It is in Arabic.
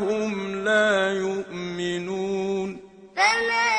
فهم لا يؤمنون. فما